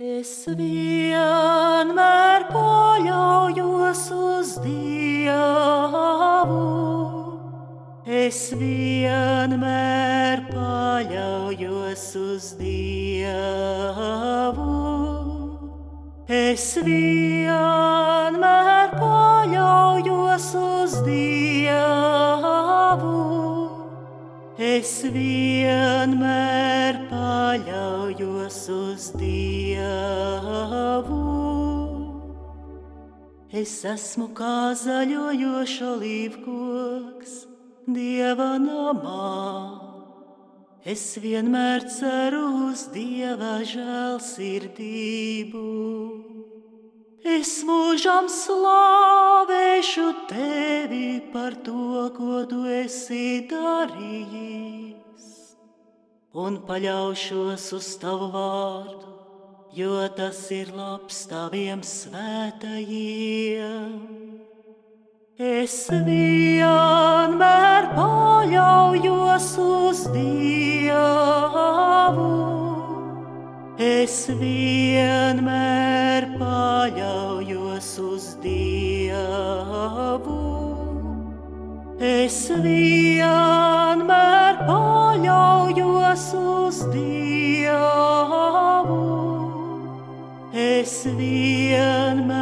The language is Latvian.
Es vienmēr paļaujos uz Dievu. Es vienmēr paļaujos uz Dievu. Es vienmēr paļaujos uz Dievu. Es vienmēr paļaujos uz Dievu. Es esmu kā zaļojošs olīvkoks Dieva namā. Es vienmēr ceru uz Dieva žēlsirdību. Es mūžam slavēšu tevi par to, ko tu esi darījis, un paļaušos uz tavu vārdu, jo tas ir labs taviem svētajiem. Es vienmēr paļaujos uz Dievu. Es vienmēr paļaujos Es vienmēr paļaujos uz Dievu. Es vienmēr